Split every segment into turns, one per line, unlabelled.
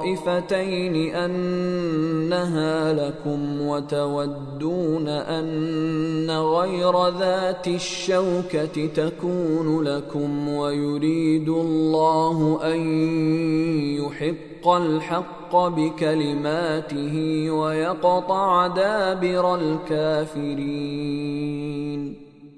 الطائفتين أنها لكم وتودون أن غير ذات الشوكة تكون لكم ويريد الله أن يحق الحق بكلماته ويقطع دابر الكافرين.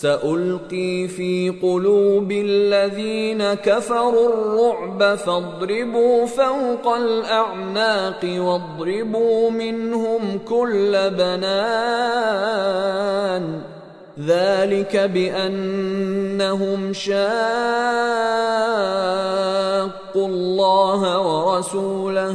سألقي في قلوب الذين كفروا الرعب فاضربوا فوق الأعناق واضربوا منهم كل بنان. ذلك بأنهم شاقوا الله ورسوله.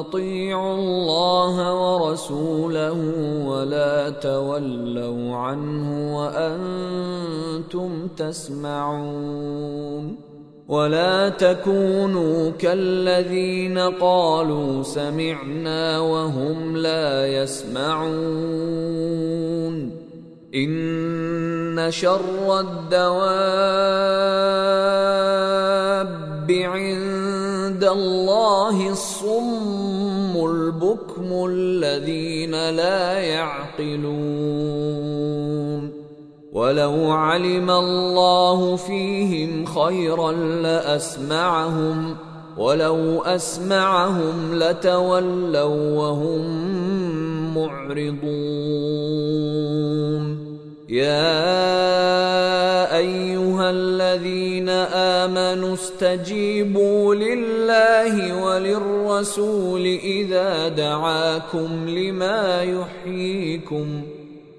اطيعوا الله ورسوله ولا تولوا عنه وأنتم تسمعون ولا تكونوا كالذين قالوا سمعنا وهم لا يسمعون إن شر الدواب عند الله الصم البكم الذين لا يعقلون. ولو علم الله فيهم خيرا لأسمعهم ولو أسمعهم لتولوا وهم معرضون. يا أيها الذين آمنوا استجيبوا لله وللرسول إذا دعاكم لما يحييكم.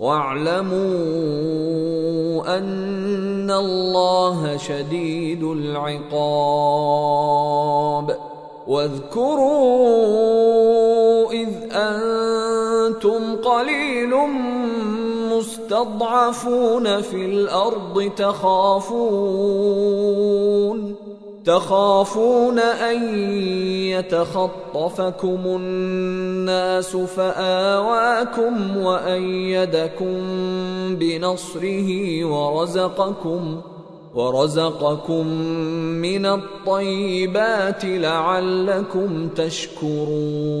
واعلموا أن الله شديد العقاب. واذكروا إذ أنتم قليل مستضعفون في الأرض تخافون. تخافون أن يتخطفكم الناس فآواكم وأيدكم بنصره ورزقكم ورزقكم من الطيبات لعلكم تشكرون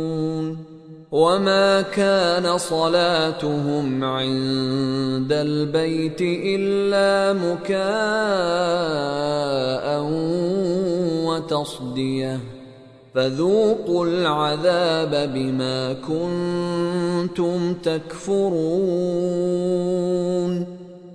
وما كان صلاتهم عند البيت الا مكاء وتصديه فذوقوا العذاب بما كنتم تكفرون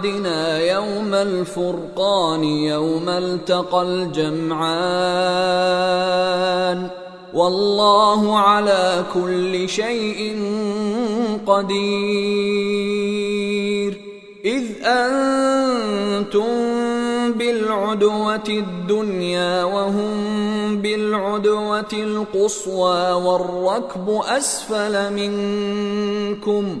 عبدنا يوم الفرقان يوم التقى الجمعان. والله على كل شيء قدير. إذ أنتم بالعدوة الدنيا وهم بالعدوة القصوى والركب أسفل منكم.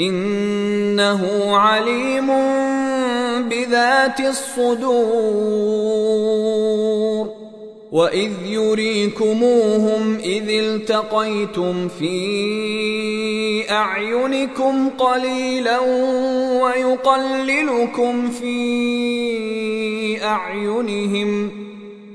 إنه عليم بذات الصدور. وإذ يريكموهم إذ التقيتم في أعينكم قليلا ويقللكم في أعينهم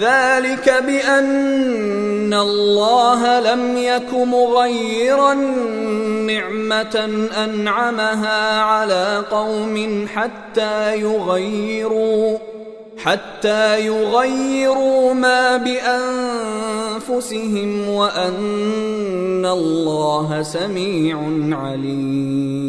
ذلك بأن الله لم يك مغيرا نعمة أنعمها على قوم حتى يغيروا حتى يغيروا ما بأنفسهم وأن الله سميع عليم.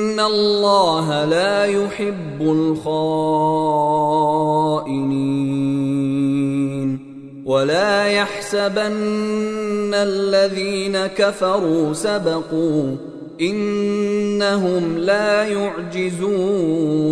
الله لا يحب الخائنين ولا يحسبن الذين كفروا سبقوا انهم لا يعجزون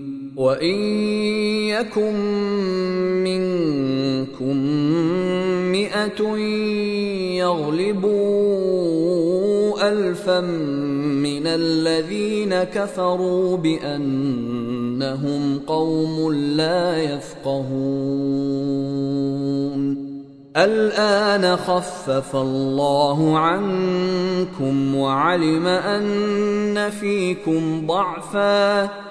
وإن يكن منكم مئة يغلبوا ألفا من الذين كفروا بأنهم قوم لا يفقهون. الآن خفف الله عنكم وعلم أن فيكم ضعفاً.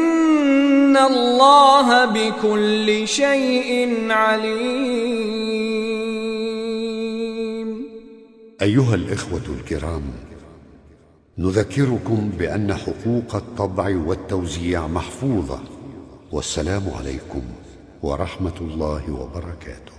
الله بكل شيء عليم.
أيها الإخوة الكرام نذكركم بأن حقوق الطبع والتوزيع محفوظة والسلام عليكم ورحمة الله وبركاته.